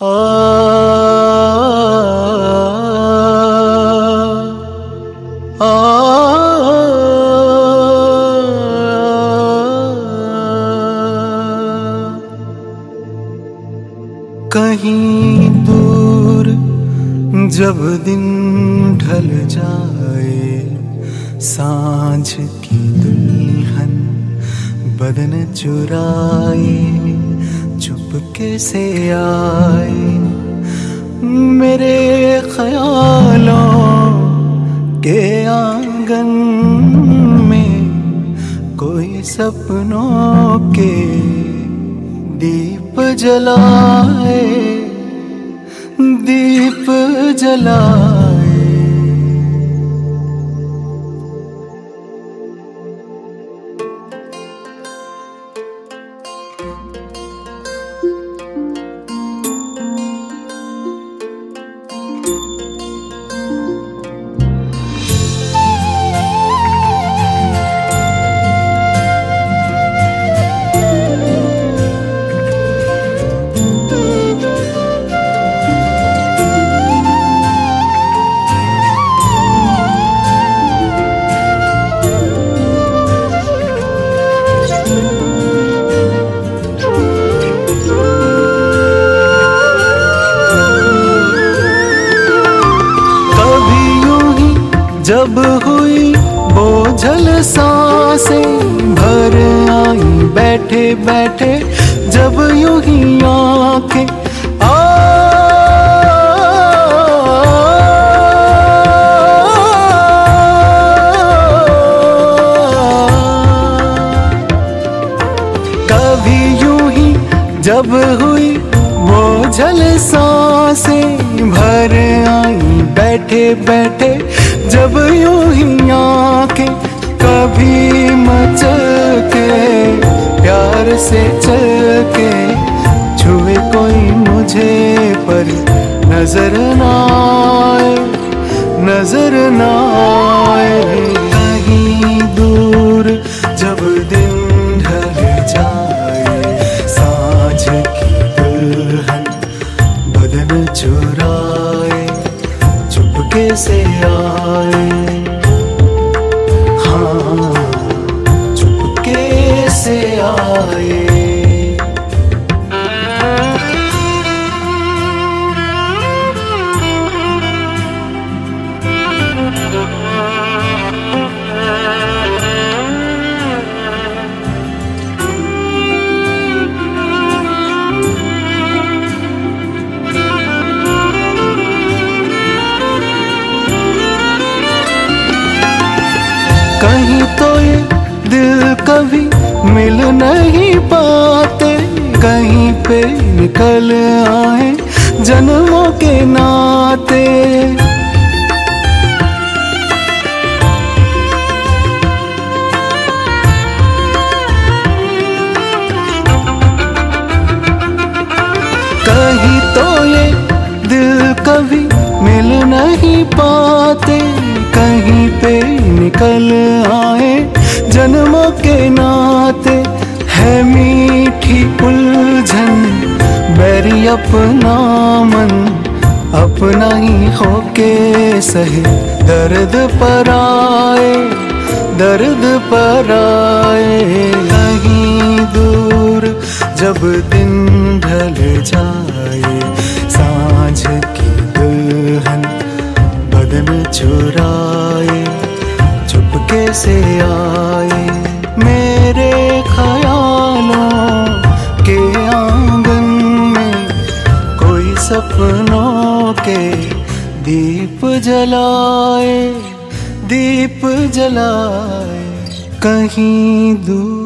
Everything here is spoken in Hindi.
कहीं दूर जब दिन ढल जाए साँझ की दुल्हन बदन चुराए चुपके से आए? मेरे ख्यालों के आँगन में कोई सपनों के दीप जलाए दीप जलाए। जब हुई बोझल साँसें, भर आई बैठे बैठे, जब यूँ ही आँखें कभी यूँ ही जब हुई वो झल साँसें, भर आई बैठे बैठे जब यू ही आके कभी मचल के प्यार से चल के छुए कोई मुझे पर नज़र ना आए, नज़र ना आए। कहीं से कभी मिल नहीं पाते, कहीं पे निकल आए जन्मों के नाते। कहीं तो ये दिल कभी मिल नहीं पाते, कहीं पे निकल आए जन्मों के नाते है मीठी उलझन, बैरी अपना मन, अपना ही होके सहे। दर्द पर आए, दर्द पर आए, कहीं दूर जब दिन ढल जाए, साँझ की दुल्हन बदन चुराए, चुपके से आए। दीप जलाए दीप जलाए कहीं दूर